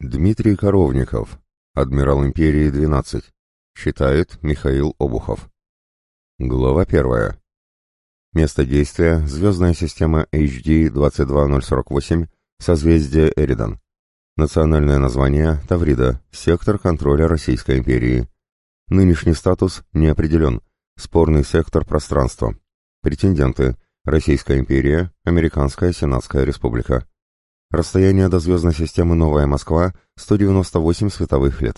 Дмитрий Коровников, адмирал империи 12, читает Михаил Обухов. Глава первая. Место действия – звездная система HD 22048, созвездие Эридан. Национальное название – Таврида, сектор контроля Российской империи. Нынешний статус не определен, спорный сектор пространства. Претенденты – Российская империя, Американская Сенатская республика. Расстояние до звездной системы Новая Москва – 198 световых лет.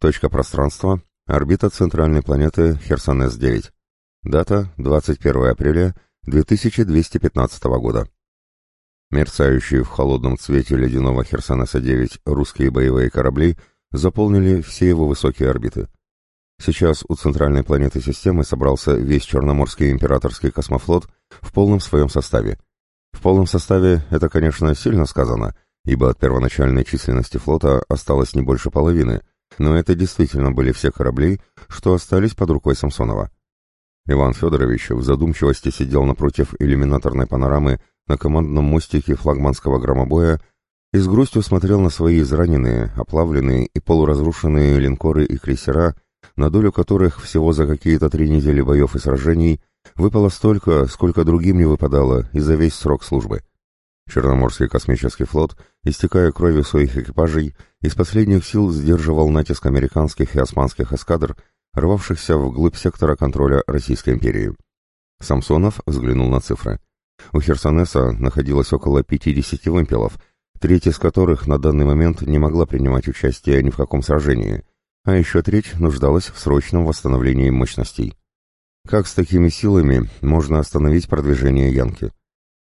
Точка пространства – орбита центральной планеты Херсонес-9. Дата – 21 апреля 2215 года. Мерцающие в холодном цвете ледяного Херсонеса-9 русские боевые корабли заполнили все его высокие орбиты. Сейчас у центральной планеты системы собрался весь Черноморский императорский космофлот в полном своем составе – полном составе это, конечно, сильно сказано, ибо от первоначальной численности флота осталось не больше половины, но это действительно были все корабли, что остались под рукой Самсонова. Иван Федорович в задумчивости сидел напротив иллюминаторной панорамы на командном мостике флагманского громобоя и с грустью смотрел на свои израненные, оплавленные и полуразрушенные линкоры и крейсера, на долю которых всего за какие-то три недели боев и сражений – Выпало столько, сколько другим не выпадало и за весь срок службы. Черноморский космический флот, истекая кровью своих экипажей, из последних сил сдерживал натиск американских и османских эскадр, рвавшихся вглубь сектора контроля Российской империи. Самсонов взглянул на цифры. У Херсонеса находилось около 50 вымпелов, треть из которых на данный момент не могла принимать участие ни в каком сражении, а еще треть нуждалась в срочном восстановлении мощностей. Как с такими силами можно остановить продвижение Янки?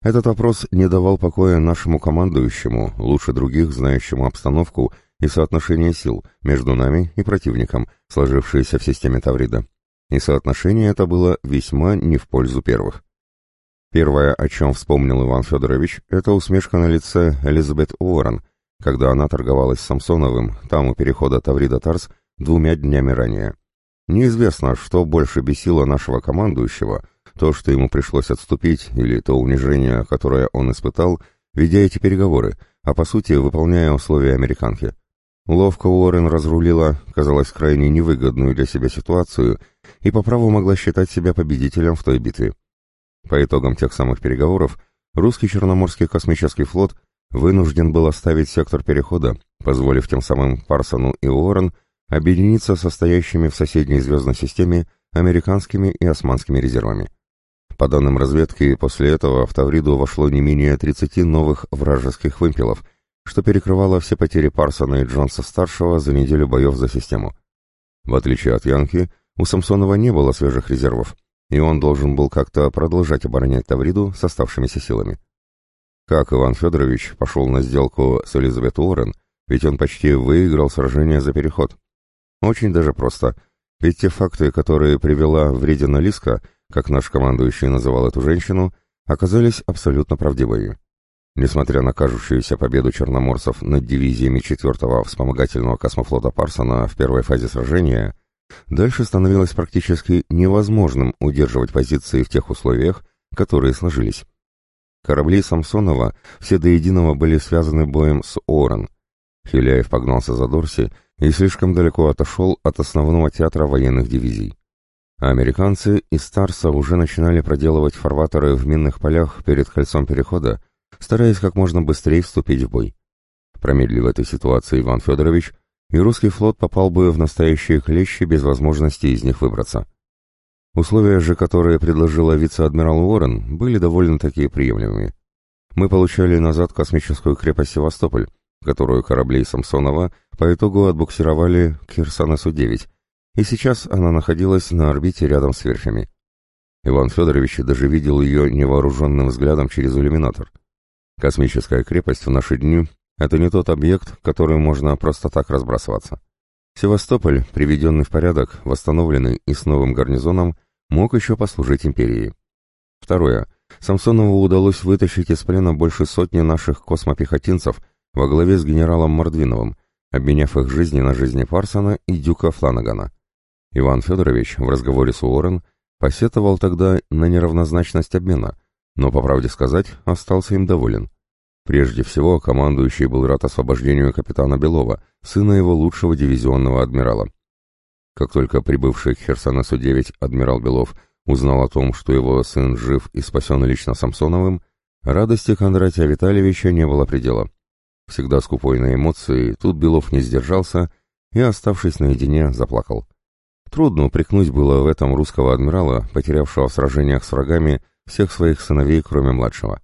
Этот вопрос не давал покоя нашему командующему, лучше других знающему обстановку и соотношение сил между нами и противником, сложившееся в системе Таврида. И соотношение это было весьма не в пользу первых. Первое, о чем вспомнил Иван Федорович, это усмешка на лице Элизабет Уоррен, когда она торговалась с Самсоновым, там у перехода Таврида-Тарс, двумя днями ранее. Неизвестно, что больше бесило нашего командующего, то, что ему пришлось отступить, или то унижение, которое он испытал, ведя эти переговоры, а по сути выполняя условия американки. Ловко Уоррен разрулила, казалось, крайне невыгодную для себя ситуацию и по праву могла считать себя победителем в той битве. По итогам тех самых переговоров, русский Черноморский космический флот вынужден был оставить сектор перехода, позволив тем самым Парсону и Уоррен объединиться состоящими в соседней звездной системе американскими и османскими резервами. По данным разведки, после этого в Тавриду вошло не менее 30 новых вражеских вымпелов, что перекрывало все потери Парсона и Джонса-старшего за неделю боев за систему. В отличие от Янки, у Самсонова не было свежих резервов, и он должен был как-то продолжать оборонять Тавриду с оставшимися силами. Как Иван Федорович пошел на сделку с Элизабет Уоррен, ведь он почти выиграл сражение за переход, очень даже просто. Ведь те факты, которые привела Вредина Лиска, как наш командующий называл эту женщину, оказались абсолютно правдивыми. Несмотря на кажущуюся победу черноморцев над дивизиями 4-го вспомогательного космофлота Парсона в первой фазе сражения, дальше становилось практически невозможным удерживать позиции в тех условиях, которые сложились. Корабли Самсонова все до единого были связаны боем с Орен. Хиляев погнался за Дорси и слишком далеко отошел от основного театра военных дивизий. А американцы из Старса уже начинали проделывать фарватеры в минных полях перед кольцом перехода, стараясь как можно быстрее вступить в бой. Промедлив этой ситуации Иван Федорович, и русский флот попал бы в настоящие клещи без возможности из них выбраться. Условия же, которые предложила вице-адмирал Уоррен, были довольно-таки приемлемыми. Мы получали назад космическую крепость Севастополь, которую корабли Самсонова по итогу отбуксировали к Херсонесу-9, и сейчас она находилась на орбите рядом с верфями. Иван Федорович даже видел ее невооруженным взглядом через иллюминатор. Космическая крепость в наши дни — это не тот объект, которым можно просто так разбрасываться. Севастополь, приведенный в порядок, восстановленный и с новым гарнизоном, мог еще послужить империи. Второе. Самсонову удалось вытащить из плена больше сотни наших космопехотинцев во главе с генералом Мордвиновым, обменяв их жизни на жизни Парсона и Дюка Фланагана. Иван Федорович в разговоре с Уоррен посетовал тогда на неравнозначность обмена, но, по правде сказать, остался им доволен. Прежде всего, командующий был рад освобождению капитана Белова, сына его лучшего дивизионного адмирала. Как только прибывший к Херсонесу-9 адмирал Белов узнал о том, что его сын жив и спасен лично Самсоновым, радости Кондратия Витальевича не было предела. Всегда скупой на эмоции, тут Белов не сдержался и, оставшись наедине, заплакал. Трудно упрекнуть было в этом русского адмирала, потерявшего в сражениях с врагами всех своих сыновей, кроме младшего.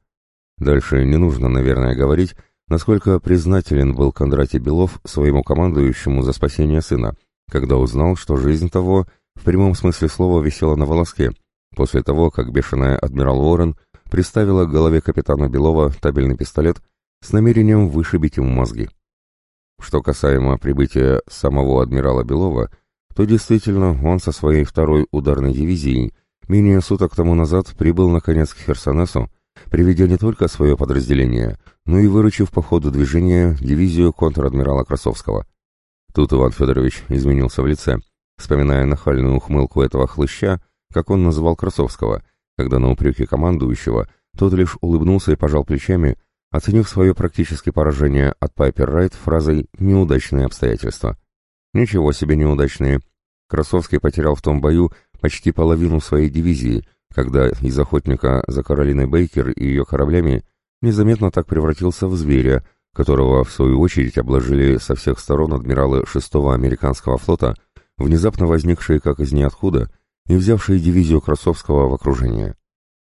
Дальше не нужно, наверное, говорить, насколько признателен был Кондратий Белов своему командующему за спасение сына, когда узнал, что жизнь того в прямом смысле слова висела на волоске, после того, как бешеная адмирал Уоррен приставила к голове капитана Белова табельный пистолет с намерением вышибить ему мозги. Что касаемо прибытия самого адмирала Белова, то действительно он со своей второй ударной дивизией менее суток тому назад прибыл наконец к Херсонесу, приведя не только свое подразделение, но и выручив по ходу движения дивизию контр-адмирала Красовского. Тут Иван Федорович изменился в лице, вспоминая нахальную ухмылку этого хлыща, как он называл Красовского, когда на упреки командующего тот лишь улыбнулся и пожал плечами, оценив свое практическое поражение от Пайпер Райт фразой «неудачные обстоятельства». Ничего себе неудачные. Красовский потерял в том бою почти половину своей дивизии, когда из охотника за Каролиной Бейкер и ее кораблями незаметно так превратился в зверя, которого, в свою очередь, обложили со всех сторон адмиралы 6-го американского флота, внезапно возникшие как из ниоткуда и взявшие дивизию Красовского в окружение.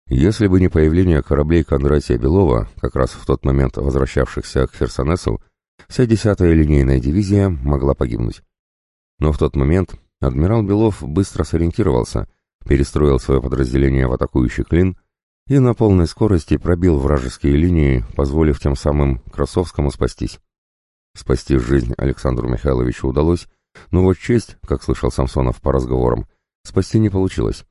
Если бы не появление кораблей Кондратия Белова, как раз в тот момент возвращавшихся к Херсонесу, вся 10-я линейная дивизия могла погибнуть. Но в тот момент адмирал Белов быстро сориентировался перестроил свое подразделение в атакующий клин и на полной скорости пробил вражеские линии, позволив тем самым Красовскому спастись. Спасти жизнь Александру Михайловичу удалось, но вот честь, как слышал Самсонов по разговорам, спасти не получилось.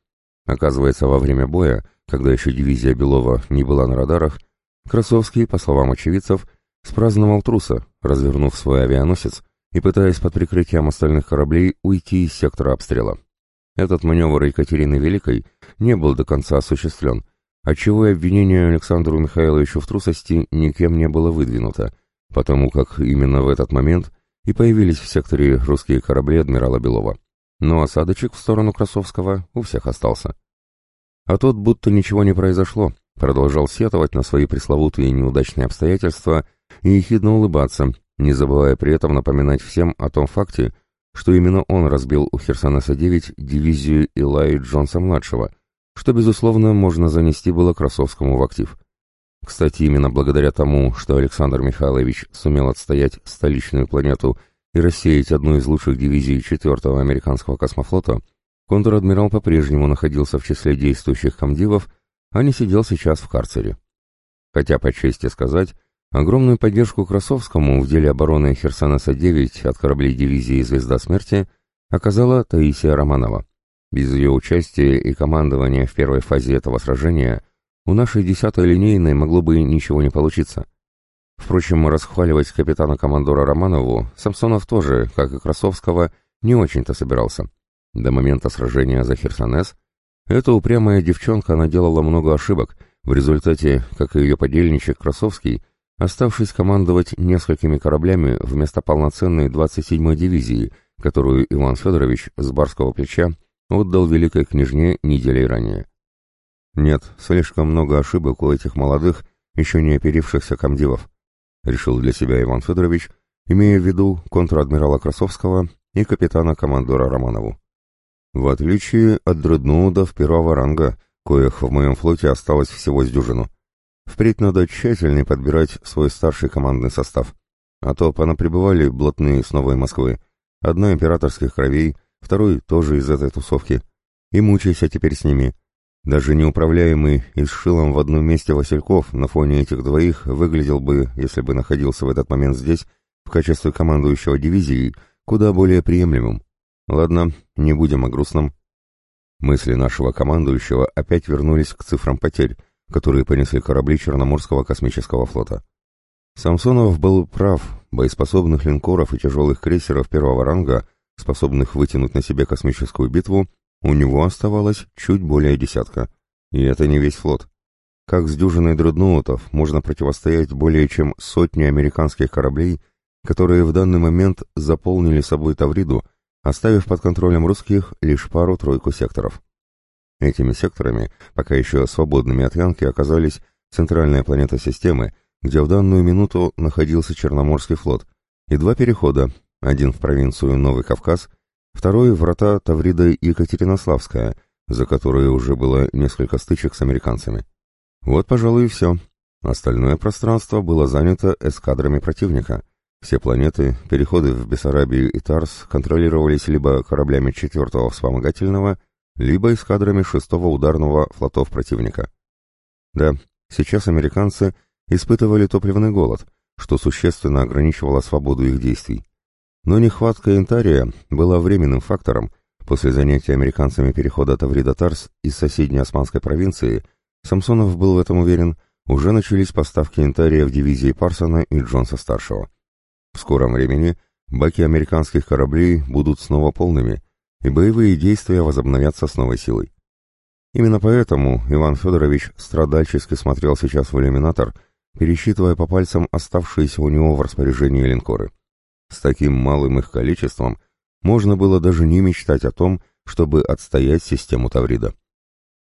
Оказывается, во время боя, когда еще дивизия Белова не была на радарах, Красовский, по словам очевидцев, спраздновал труса, развернув свой авианосец и пытаясь под прикрытием остальных кораблей уйти из сектора обстрела. Этот маневр Екатерины Великой не был до конца осуществлен, отчего и обвинение Александру Михайловичу в трусости никем не было выдвинуто, потому как именно в этот момент и появились в секторе русские корабли адмирала Белова. Но осадочек в сторону Красовского у всех остался. А тот, будто ничего не произошло, продолжал сетовать на свои пресловутые неудачные обстоятельства и ехидно улыбаться, не забывая при этом напоминать всем о том факте, что именно он разбил у Херсонеса-9 дивизию Илаи Джонса-младшего, что, безусловно, можно занести было Красовскому в актив. Кстати, именно благодаря тому, что Александр Михайлович сумел отстоять столичную планету и рассеять одну из лучших дивизий 4-го американского космофлота, контр-адмирал по-прежнему находился в числе действующих комдивов, а не сидел сейчас в карцере. Хотя, по чести сказать, Огромную поддержку Красовскому в деле обороны Херсонеса-9 от кораблей дивизии «Звезда смерти» оказала Таисия Романова. Без ее участия и командования в первой фазе этого сражения у нашей десятой линейной могло бы ничего не получиться. Впрочем, расхваливать капитана-командора Романову Самсонов тоже, как и Красовского, не очень-то собирался. До момента сражения за Херсонес эта упрямая девчонка наделала много ошибок, в результате, как и ее подельничек Красовский, оставшись командовать несколькими кораблями вместо полноценной 27-й дивизии, которую Иван Федорович с барского плеча отдал великой княжне неделей ранее. Нет, слишком много ошибок у этих молодых, еще не оперившихся комдивов, решил для себя Иван Федорович, имея в виду контр-адмирала Красовского и капитана-командора Романову. В отличие от дредноудов первого ранга, коих в моем флоте осталось всего с дюжину. Впредь надо тщательнее подбирать свой старший командный состав. А то понаприбывали блатные с Новой Москвы. Одна императорских кровей, второй тоже из этой тусовки. И мучайся теперь с ними. Даже неуправляемый и с шилом в одном месте Васильков на фоне этих двоих выглядел бы, если бы находился в этот момент здесь, в качестве командующего дивизией, куда более приемлемым. Ладно, не будем о грустном. Мысли нашего командующего опять вернулись к цифрам потерь, которые понесли корабли Черноморского космического флота. Самсонов был прав, боеспособных линкоров и тяжелых крейсеров первого ранга, способных вытянуть на себе космическую битву, у него оставалось чуть более десятка. И это не весь флот. как с дюжиной дредноутов можно противостоять более чем сотне американских кораблей, которые в данный момент заполнили собой Тавриду, оставив под контролем русских лишь пару-тройку секторов. Этими секторами, пока еще свободными от Янки, оказались центральная планета системы, где в данную минуту находился Черноморский флот, и два перехода, один в провинцию Новый Кавказ, второй — врата Таврида и Екатеринославская, за которые уже было несколько стычек с американцами. Вот, пожалуй, и все. Остальное пространство было занято эскадрами противника. Все планеты, переходы в Бессарабию и Тарс контролировались либо кораблями четвертого вспомогательного, либо эскадрами шестого ударного флотов противника. Да, сейчас американцы испытывали топливный голод, что существенно ограничивало свободу их действий. Но нехватка Интария была временным фактором. После занятия американцами перехода Таврида-Тарс из соседней османской провинции – Самсонов был в этом уверен, уже начались поставки янтария в дивизии Парсона и Джонса-старшего. В скором времени баки американских кораблей будут снова полными, и боевые действия возобновятся с новой силой. Именно поэтому Иван Федорович страдальчески смотрел сейчас в иллюминатор, пересчитывая по пальцам оставшиеся у него в распоряжении линкоры. С таким малым их количеством можно было даже не мечтать о том, чтобы отстоять систему Таврида.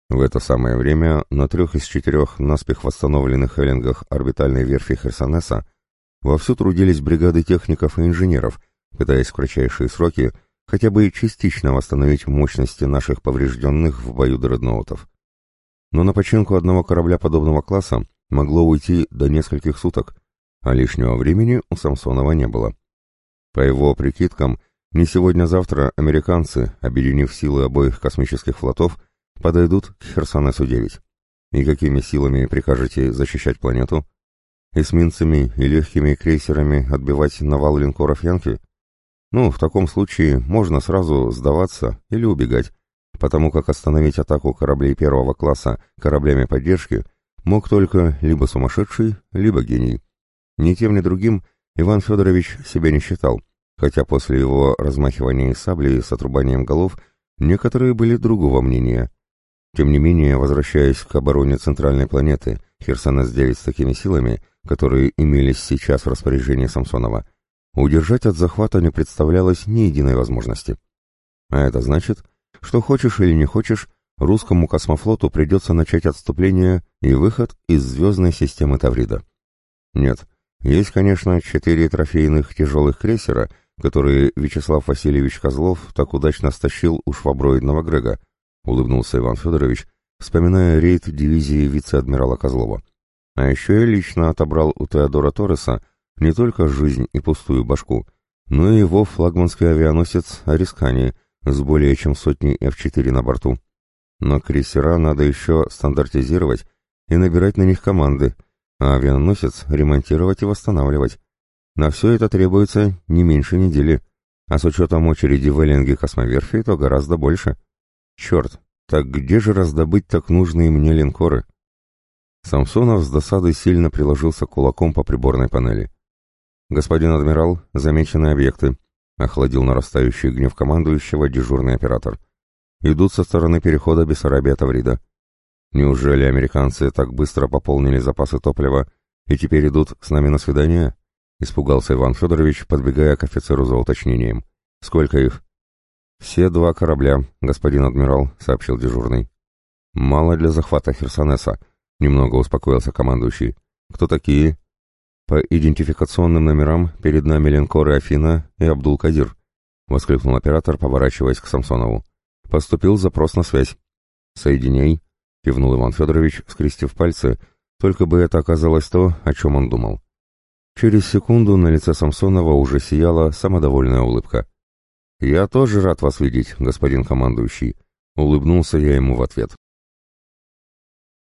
В это самое время на трех из четырех наспех восстановленных эллингах орбитальной верфи Херсонеса вовсю трудились бригады техников и инженеров, пытаясь в кратчайшие сроки хотя бы частично восстановить мощности наших поврежденных в бою дредноутов. Но на починку одного корабля подобного класса могло уйти до нескольких суток, а лишнего времени у Самсонова не было. По его прикидкам, не сегодня-завтра американцы, объединив силы обоих космических флотов, подойдут к Херсонесу-9. И какими силами прикажете защищать планету? Эсминцами и легкими крейсерами отбивать навал линкоров Янки? Ну, в таком случае можно сразу сдаваться или убегать, потому как остановить атаку кораблей первого класса кораблями поддержки мог только либо сумасшедший, либо гений. Ни тем, ни другим Иван Федорович себя не считал, хотя после его размахивания саблей с отрубанием голов некоторые были другого мнения. Тем не менее, возвращаясь к обороне центральной планеты, Херсонес-9 с такими силами, которые имелись сейчас в распоряжении Самсонова, удержать от захвата не представлялось ни единой возможности. А это значит, что хочешь или не хочешь, русскому космофлоту придется начать отступление и выход из звездной системы Таврида. Нет, есть, конечно, четыре трофейных тяжелых крейсера, которые Вячеслав Васильевич Козлов так удачно стащил у шваброидного Грега, — улыбнулся Иван Федорович, вспоминая рейд дивизии вице-адмирала Козлова. А еще я лично отобрал у Теодора Торреса не только жизнь и пустую башку, но и его флагманский авианосец Арискани с более чем сотней F-4 на борту. Но крейсера надо еще стандартизировать и набирать на них команды, а авианосец ремонтировать и восстанавливать. На все это требуется не меньше недели, а с учетом очереди в Эллинге космоверфи, то гораздо больше. Черт, так где же раздобыть так нужные мне линкоры? Самсонов с досадой сильно приложился кулаком по приборной панели. «Господин адмирал, замечены объекты», — охладил нарастающий гнев командующего дежурный оператор. «Идут со стороны перехода Бессарабия-Таврида. Неужели американцы так быстро пополнили запасы топлива и теперь идут с нами на свидание?» — испугался Иван Федорович, подбегая к офицеру за уточнением. «Сколько их?» «Все два корабля, господин адмирал», — сообщил дежурный. «Мало для захвата Херсонеса», — немного успокоился командующий. «Кто такие?» «По идентификационным номерам перед нами линкоры Афина и Абдул-Кадир», — воскликнул оператор, поворачиваясь к Самсонову. «Поступил запрос на связь». «Соединяй», — кивнул Иван Федорович, скрестив пальцы, только бы это оказалось то, о чем он думал. Через секунду на лице Самсонова уже сияла самодовольная улыбка. «Я тоже рад вас видеть, господин командующий», — улыбнулся я ему в ответ.